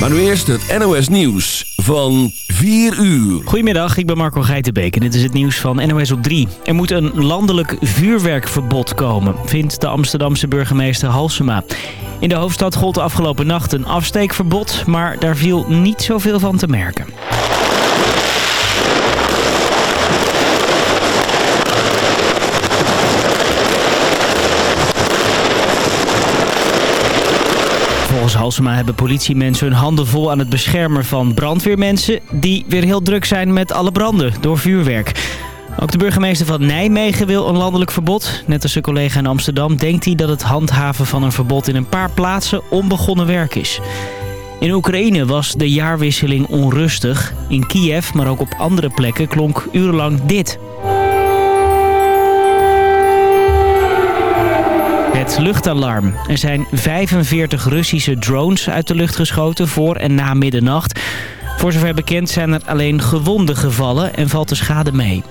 Maar nu eerst het NOS Nieuws van 4 uur. Goedemiddag, ik ben Marco Geitenbeek en dit is het nieuws van NOS op 3. Er moet een landelijk vuurwerkverbod komen, vindt de Amsterdamse burgemeester Halsema. In de hoofdstad gold de afgelopen nacht een afsteekverbod, maar daar viel niet zoveel van te merken. Halsema hebben politiemensen hun handen vol aan het beschermen van brandweermensen... die weer heel druk zijn met alle branden door vuurwerk. Ook de burgemeester van Nijmegen wil een landelijk verbod. Net als zijn collega in Amsterdam denkt hij dat het handhaven van een verbod in een paar plaatsen onbegonnen werk is. In Oekraïne was de jaarwisseling onrustig. In Kiev, maar ook op andere plekken, klonk urenlang dit. Het luchtalarm. Er zijn 45 Russische drones uit de lucht geschoten voor en na middernacht. Voor zover bekend zijn er alleen gewonden gevallen en valt de schade mee.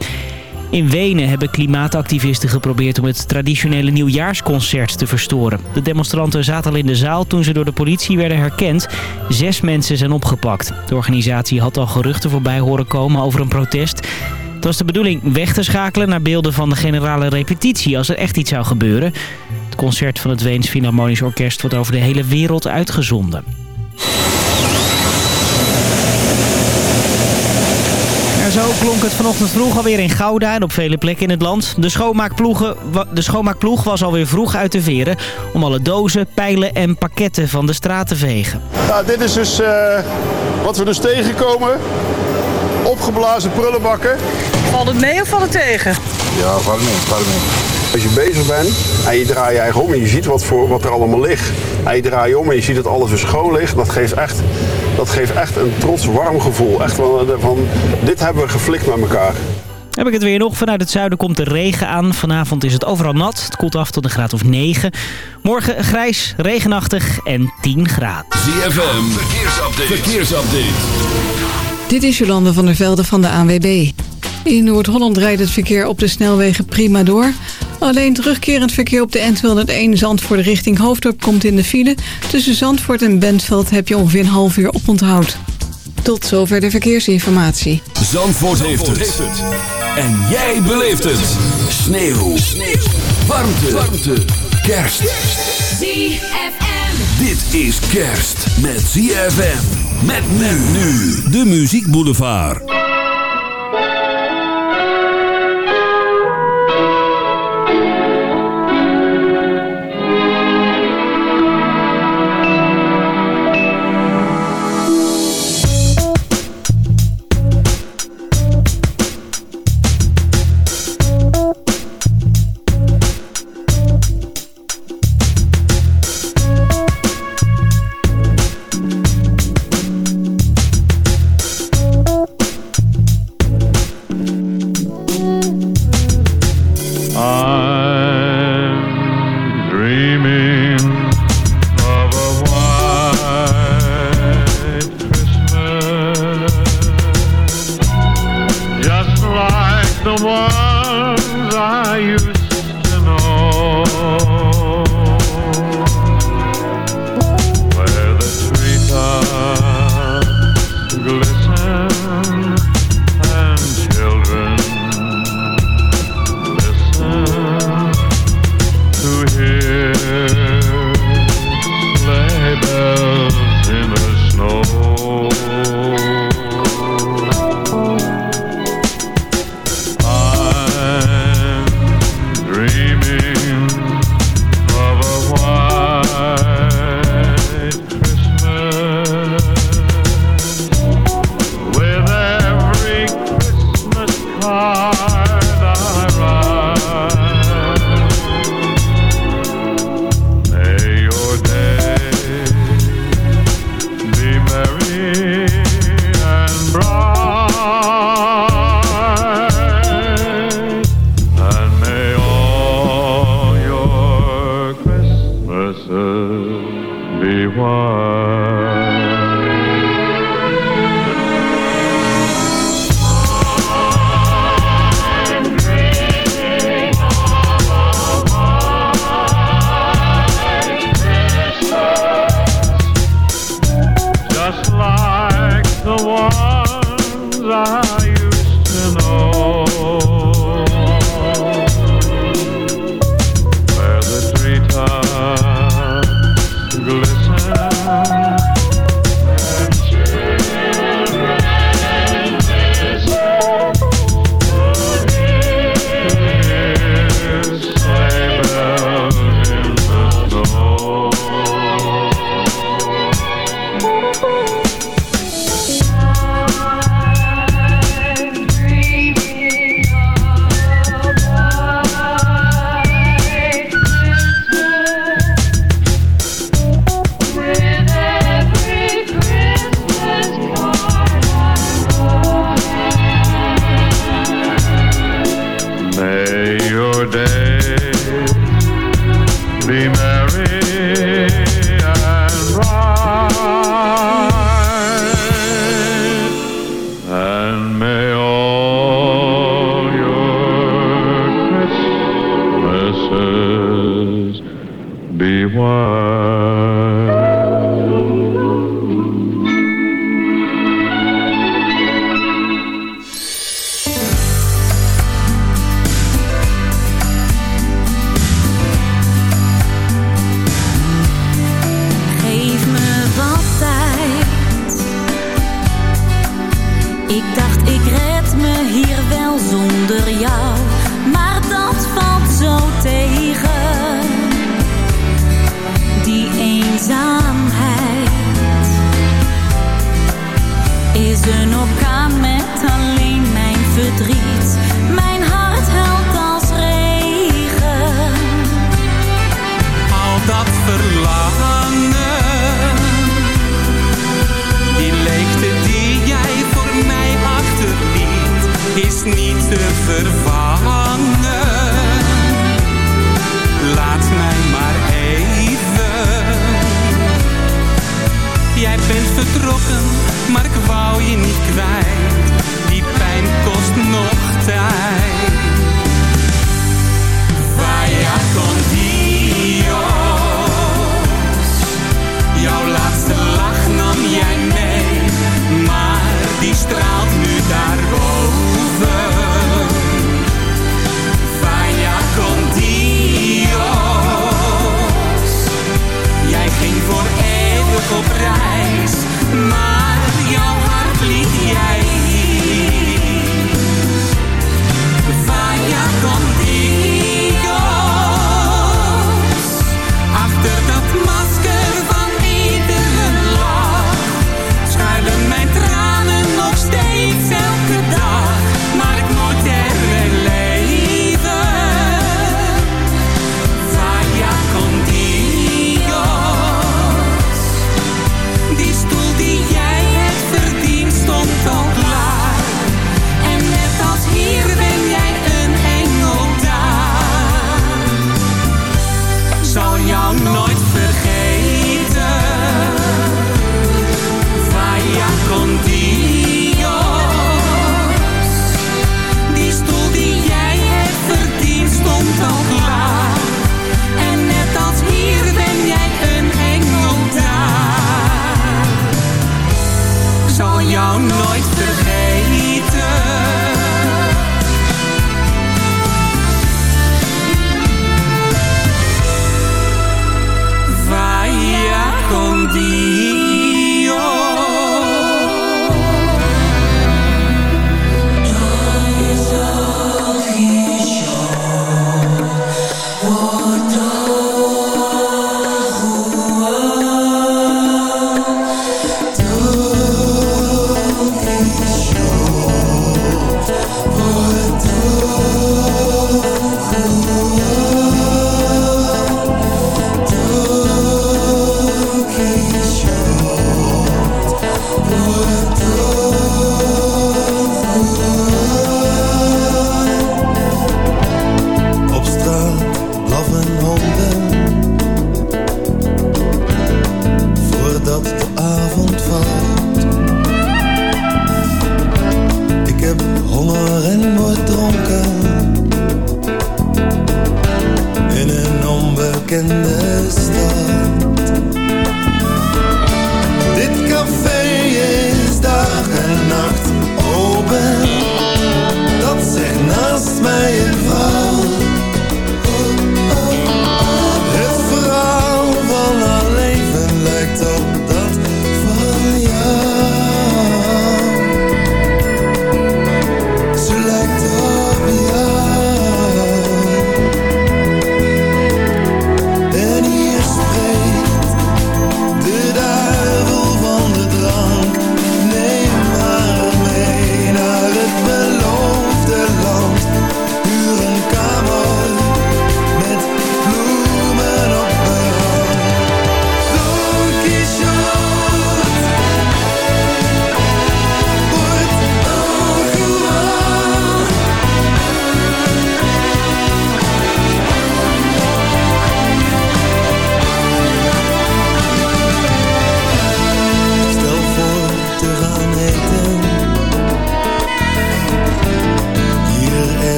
In Wenen hebben klimaatactivisten geprobeerd om het traditionele nieuwjaarsconcert te verstoren. De demonstranten zaten al in de zaal toen ze door de politie werden herkend. Zes mensen zijn opgepakt. De organisatie had al geruchten voorbij horen komen over een protest. Het was de bedoeling weg te schakelen naar beelden van de generale repetitie als er echt iets zou gebeuren. Het concert van het Weens Philharmonisch Orkest wordt over de hele wereld uitgezonden. En zo klonk het vanochtend vroeg alweer in Gouda en op vele plekken in het land. De, schoonmaakploegen, de schoonmaakploeg was alweer vroeg uit de veren om alle dozen, pijlen en pakketten van de straat te vegen. Nou, dit is dus uh, wat we dus tegenkomen. Opgeblazen prullenbakken. Valt het mee of valt het tegen? Ja, valt mee, valt mee. Als je bezig bent en je draait je eigen om en je ziet wat, voor, wat er allemaal ligt. En je draait je om en je ziet dat alles weer schoon ligt. Dat geeft echt, dat geeft echt een trots, warm gevoel. Echt van, van dit hebben we geflikt met elkaar. Heb ik het weer nog. Vanuit het zuiden komt de regen aan. Vanavond is het overal nat. Het koelt af tot een graad of 9. Morgen grijs, regenachtig en 10 graden. ZFM, verkeersupdate. verkeersupdate. Dit is Jolande van der Velde van de ANWB. In Noord-Holland rijdt het verkeer op de snelwegen prima door. Alleen terugkerend verkeer op de N201 Zandvoort richting Hoofddorp komt in de file. Tussen Zandvoort en Bentveld heb je ongeveer een half uur op onthoud. Tot zover de verkeersinformatie. Zandvoort, heeft, het. En jij beleeft het. Sneeuw. Sneeuw. Warmte. Warmte. Kerst. ZFM. Dit is kerst met ZFM. Met men nu. De Muziek Boulevard.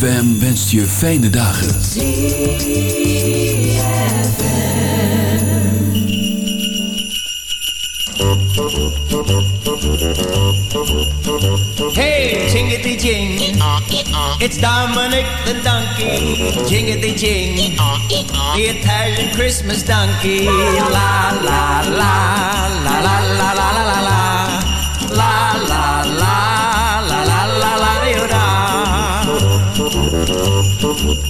ZFM wenst je fijne dagen. Hey, jingity jing. It's Dominic the donkey. Jingity jing. The Italian Christmas donkey. La la la la la la la la la la. La la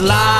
lie.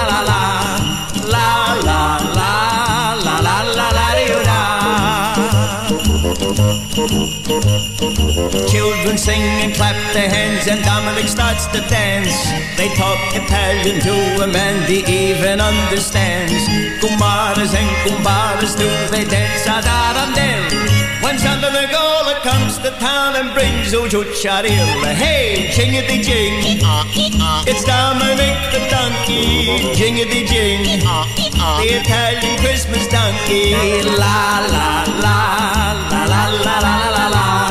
Children sing and clap their hands and Dominic starts to dance. They talk Italian to him and he even understands. Kumaras and kumbaras do they dance ah, ad arandel. When Santa Nicola comes to town and brings Ujucharil. Hey, jingity jing. It's Dominic the donkey. Jingity jing. The Italian Christmas donkey. La la la la la la la la. La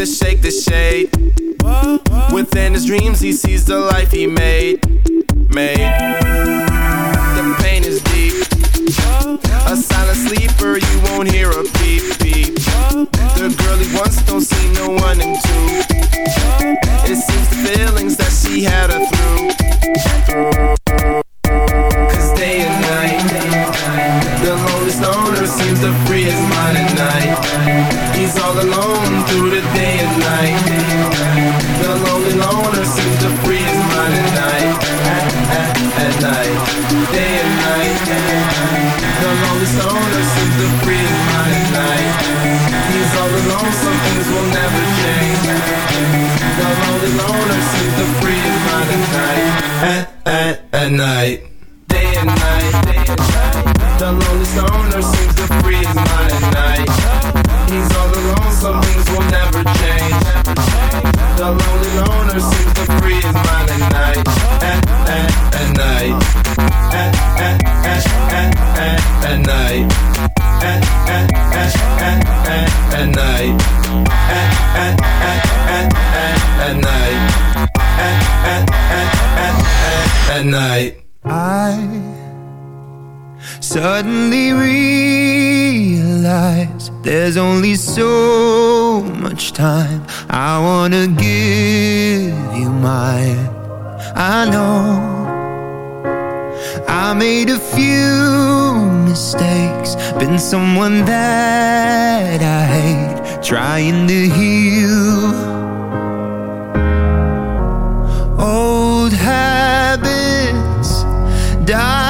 to shake the shade. Within his dreams, he sees the life he made. Made. I know I made a few mistakes, been someone that I hate, trying to heal. Old habits die.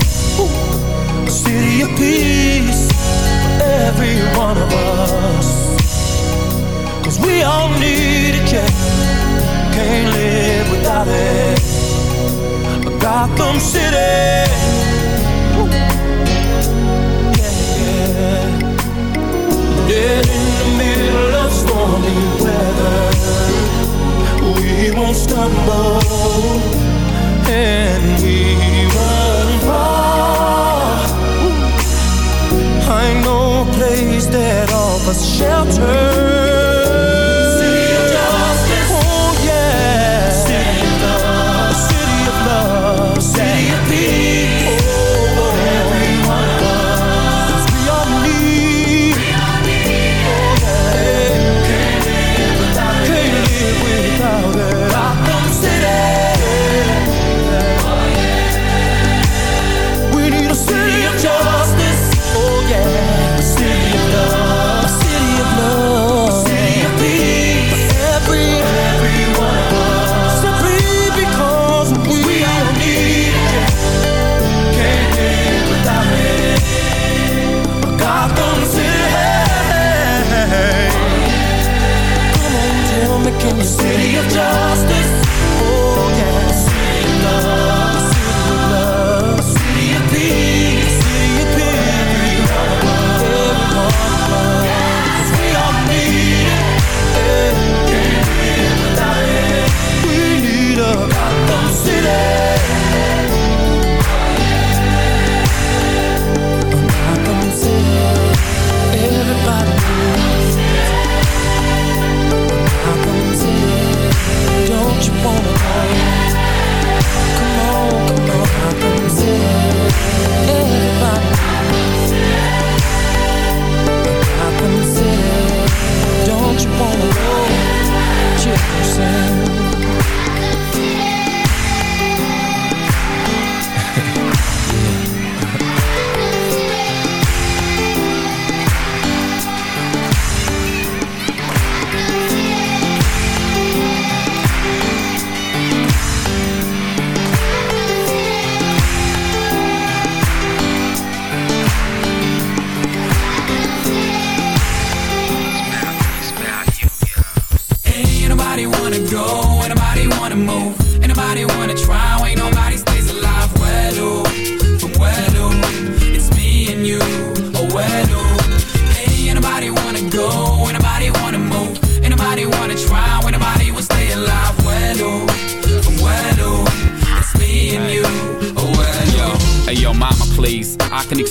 city of peace for every one of us. Cause we all need it, yeah. Can't live without it. But Gotham City. Yeah. Dead in the middle of stormy weather. We won't stumble and we won't. place that offers shelter.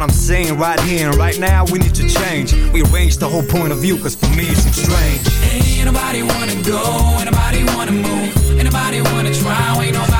What I'm saying right here and right now, we need to change. We arrange the whole point of view, cause for me it seems strange. Ain't nobody wanna go, ain't nobody wanna move, ain't nobody wanna try, ain't nobody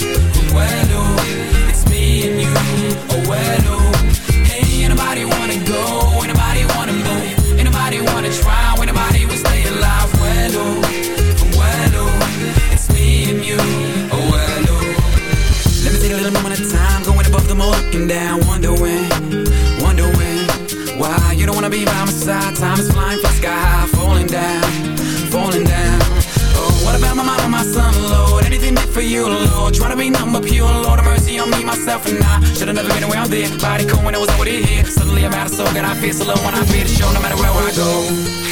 Oh, well, ain't nobody wanna go, ain't nobody wanna nobody wanna try, will stay alive. It's me and you. Oh. Let me take a little moment of time, going above looking down, wonder when, wonder when, why you don't wanna be by my side. Time is flying, fly sky falling down, falling down. Oh, what about my my son, Lord? Anything for you, Lord? Trying to be but pure, Lord, mercy on me, myself, and I. Should've never been around there. Body cold when I was over here. Suddenly I'm out of soul, and I feel so low when I feel the show, no matter where I go.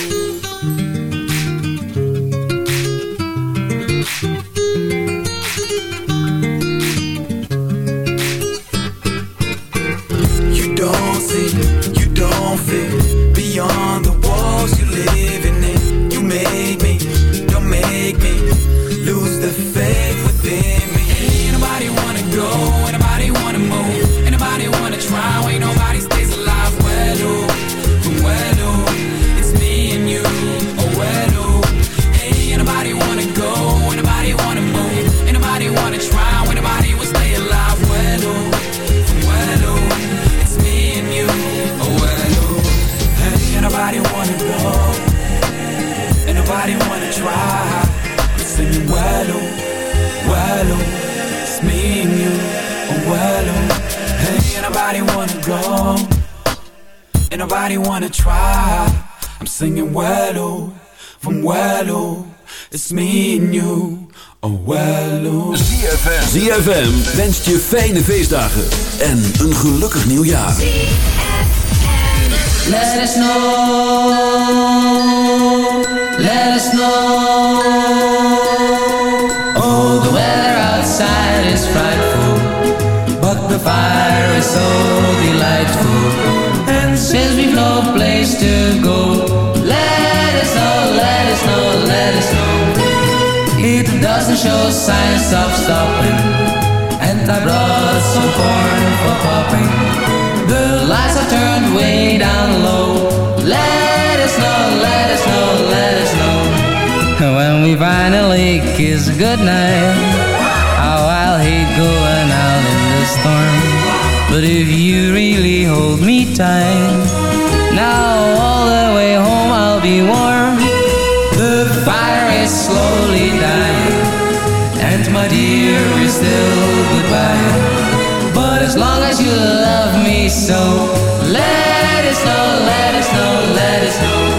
Ain't nobody wanna try. I'm singing, well, oh, from well, oh, it's me and you. Oh, well, oh. ZFM. ZFM wenst je fijne feestdagen en een gelukkig nieuwjaar. Let us know, let us know. Oh, the weather outside is frightful, but the fire is so delightful. To go, let us know, let us know, let us know. It doesn't show signs of stopping, and I brought some corn for popping. The lights are turned way down low. Let us know, let us know, let us know. When we finally kiss goodnight, how I'll hate going out in the storm. But if you really hold me tight, now all the way home I'll be warm. The fire is slowly dying, and my dear is still goodbye. But as long as you love me so, let us know, let us know, let us know.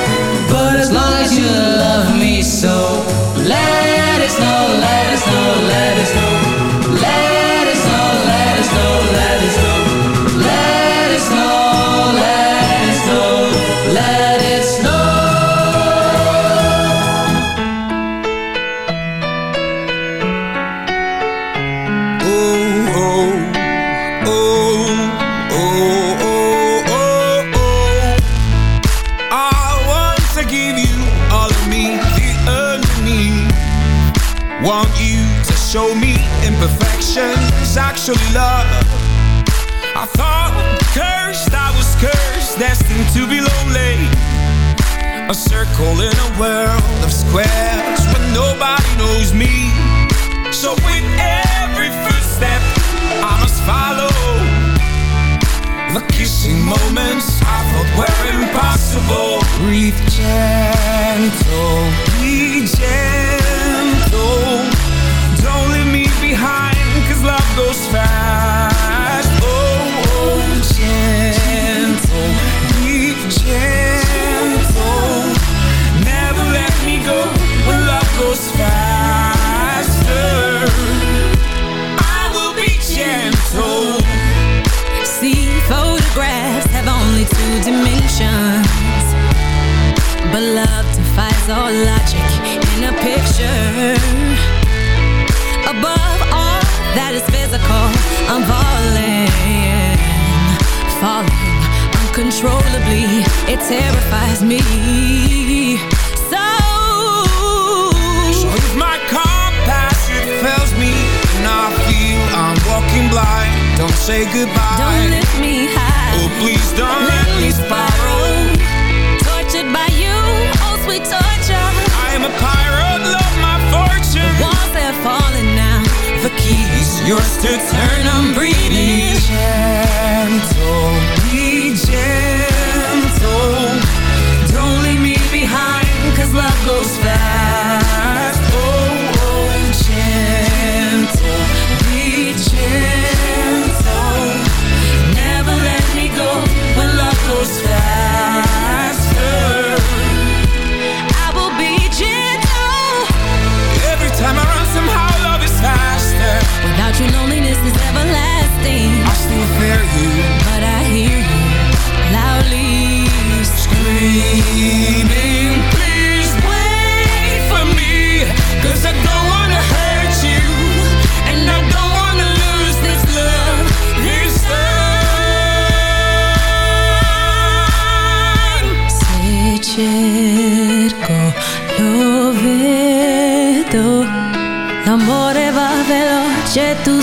I'm a pirate, love my fortune. The Walls are falling now. The keys yours to turn I'm breathing gentle, be gentle.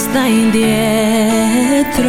está indietro.